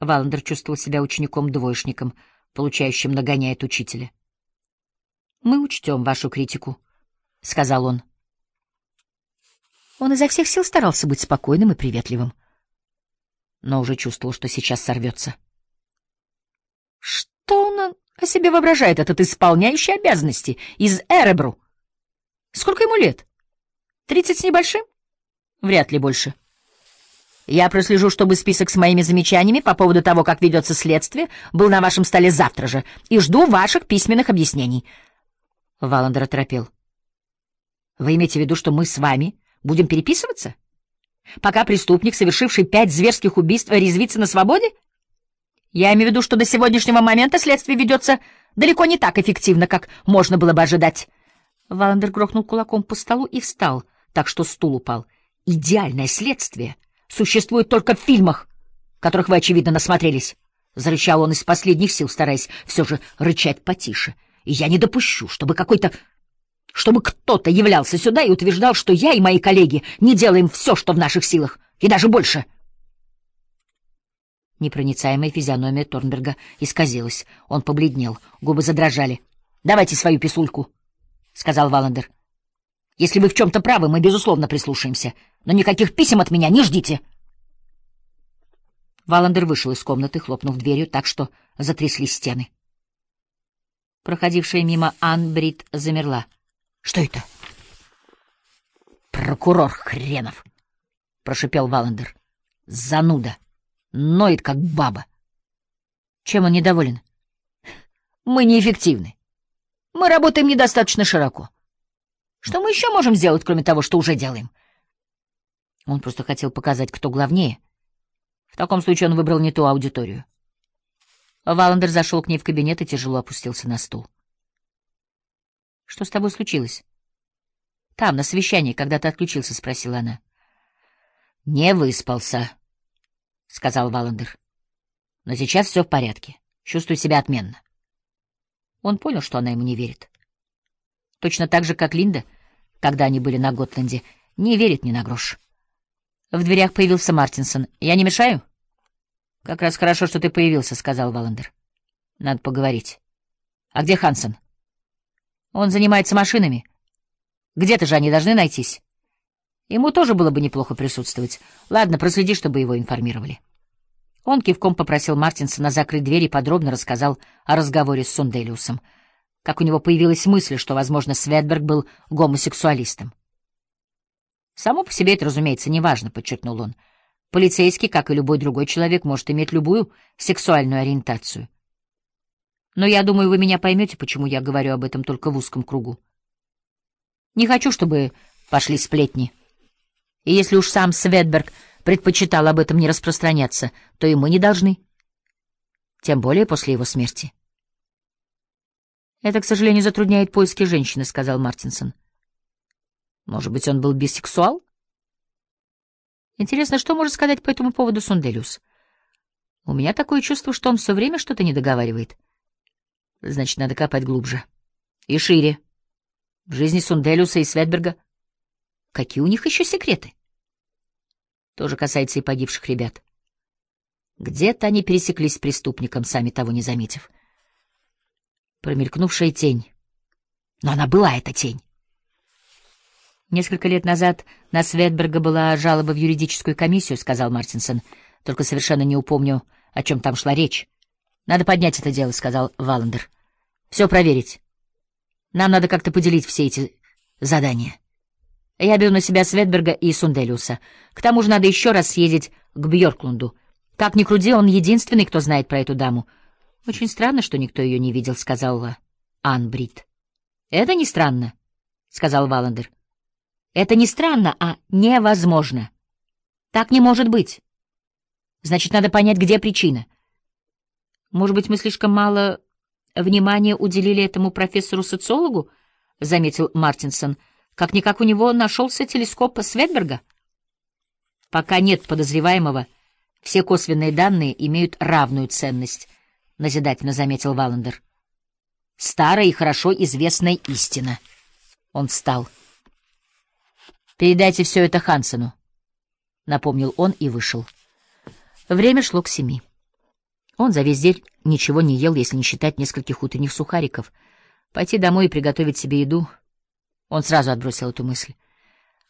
Валандер чувствовал себя учеником-двоечником, получающим нагоняя от учителя. «Мы учтем вашу критику», — сказал он. Он изо всех сил старался быть спокойным и приветливым, но уже чувствовал, что сейчас сорвется. Что он о себе воображает, этот исполняющий обязанности из Эребру? Сколько ему лет? Тридцать с небольшим? Вряд ли больше. Я прослежу, чтобы список с моими замечаниями по поводу того, как ведется следствие, был на вашем столе завтра же, и жду ваших письменных объяснений. Валандер оторопел. Вы имеете в виду, что мы с вами будем переписываться? Пока преступник, совершивший пять зверских убийств, резвится на свободе? Я имею в виду, что до сегодняшнего момента следствие ведется далеко не так эффективно, как можно было бы ожидать. Валандер грохнул кулаком по столу и встал, так что стул упал. Идеальное следствие — существует только в фильмах, которых вы, очевидно, насмотрелись. Зарычал он из последних сил, стараясь все же рычать потише. И я не допущу, чтобы какой-то... чтобы кто-то являлся сюда и утверждал, что я и мои коллеги не делаем все, что в наших силах, и даже больше. Непроницаемая физиономия Торнберга исказилась. Он побледнел, губы задрожали. «Давайте свою писульку», — сказал Валандер. «Если вы в чем-то правы, мы, безусловно, прислушаемся но никаких писем от меня не ждите. Валандер вышел из комнаты, хлопнув дверью так, что затряслись стены. Проходившая мимо Ан Брит замерла. — Что это? — Прокурор хренов! — прошипел Валандер. — Зануда! Ноет, как баба. Чем он недоволен? — Мы неэффективны. Мы работаем недостаточно широко. Что мы еще можем сделать, кроме того, что уже делаем? — он просто хотел показать, кто главнее. В таком случае он выбрал не ту аудиторию. Валандер зашел к ней в кабинет и тяжело опустился на стул. — Что с тобой случилось? — Там, на совещании, когда ты отключился, — спросила она. — Не выспался, — сказал Валандер. — Но сейчас все в порядке. Чувствую себя отменно. Он понял, что она ему не верит. Точно так же, как Линда, когда они были на Готленде, не верит ни на грош. В дверях появился Мартинсон. «Я не мешаю?» «Как раз хорошо, что ты появился», — сказал Валандер. «Надо поговорить». «А где Хансен?» «Он занимается машинами. Где-то же они должны найтись». Ему тоже было бы неплохо присутствовать. Ладно, проследи, чтобы его информировали. Он кивком попросил Мартинсона закрыть дверь и подробно рассказал о разговоре с Сунделиусом, как у него появилась мысль, что, возможно, Светберг был гомосексуалистом. Само по себе это, разумеется, не важно, подчеркнул он. Полицейский, как и любой другой человек, может иметь любую сексуальную ориентацию. Но я думаю, вы меня поймете, почему я говорю об этом только в узком кругу. Не хочу, чтобы пошли сплетни. И если уж сам Светберг предпочитал об этом не распространяться, то и мы не должны. Тем более после его смерти. «Это, к сожалению, затрудняет поиски женщины», — сказал Мартинсон. Может быть, он был бисексуал? Интересно, что может сказать по этому поводу Сунделиус? У меня такое чувство, что он все время что-то не договаривает. Значит, надо копать глубже. И шире. В жизни Сунделиуса и Светберга. Какие у них еще секреты? Тоже касается и погибших ребят. Где-то они пересеклись с преступником, сами того не заметив. Промелькнувшая тень. Но она была, эта тень. Несколько лет назад на Светберга была жалоба в юридическую комиссию, сказал Мартинсон. Только совершенно не упомню, о чем там шла речь. Надо поднять это дело, сказал Валандер. Все проверить. Нам надо как-то поделить все эти задания. Я беру на себя Светберга и Сунделиуса. К тому же надо еще раз съездить к Бьорклунду. Как ни крути, он единственный, кто знает про эту даму. Очень странно, что никто ее не видел, сказала Ан Брит. Это не странно, сказал Валандер. Это не странно, а невозможно. Так не может быть. Значит, надо понять, где причина. Может быть, мы слишком мало внимания уделили этому профессору-социологу, — заметил Мартинсон. Как-никак у него нашелся телескоп Светберга. Пока нет подозреваемого, все косвенные данные имеют равную ценность, — назидательно заметил Валандер. Старая и хорошо известная истина. Он встал. — «Передайте все это Хансену», — напомнил он и вышел. Время шло к семи. Он за весь день ничего не ел, если не считать нескольких утренних сухариков. Пойти домой и приготовить себе еду. Он сразу отбросил эту мысль.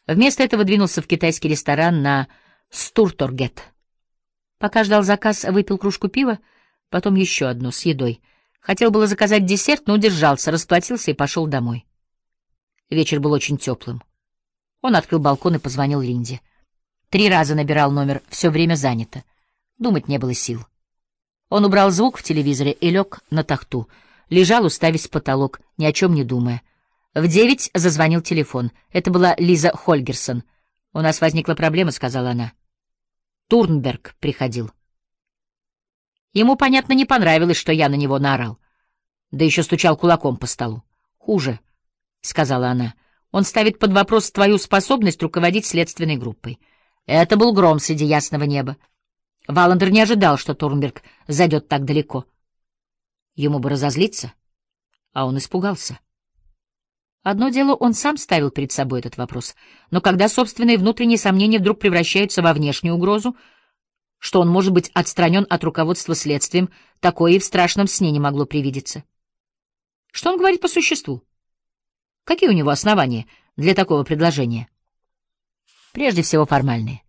Вместо этого двинулся в китайский ресторан на Стурторгет. Пока ждал заказ, выпил кружку пива, потом еще одну с едой. Хотел было заказать десерт, но удержался, расплатился и пошел домой. Вечер был очень теплым. Он открыл балкон и позвонил Линде. Три раза набирал номер, все время занято. Думать не было сил. Он убрал звук в телевизоре и лег на тахту. Лежал, уставясь в потолок, ни о чем не думая. В девять зазвонил телефон. Это была Лиза Хольгерсон. «У нас возникла проблема», — сказала она. Турнберг приходил. Ему, понятно, не понравилось, что я на него наорал. Да еще стучал кулаком по столу. «Хуже», — сказала она. «Он ставит под вопрос твою способность руководить следственной группой». Это был гром среди ясного неба. Валандер не ожидал, что Турнберг зайдет так далеко. Ему бы разозлиться, а он испугался. Одно дело, он сам ставил перед собой этот вопрос, но когда собственные внутренние сомнения вдруг превращаются во внешнюю угрозу, что он может быть отстранен от руководства следствием, такое и в страшном сне не могло привидеться. Что он говорит по существу? Какие у него основания для такого предложения? Прежде всего формальные.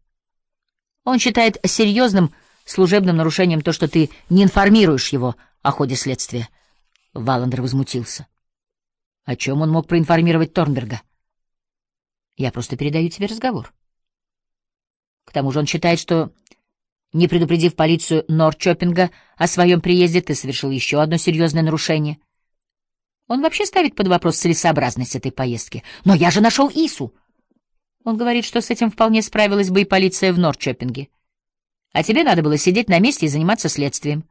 Он считает серьезным служебным нарушением то, что ты не информируешь его о ходе следствия. Валандер возмутился. О чем он мог проинформировать Торнберга? Я просто передаю тебе разговор. К тому же он считает, что, не предупредив полицию Норчопинга о своем приезде, ты совершил еще одно серьезное нарушение. Он вообще ставит под вопрос целесообразность этой поездки. Но я же нашел Ису. Он говорит, что с этим вполне справилась бы и полиция в Норчопинге. А тебе надо было сидеть на месте и заниматься следствием.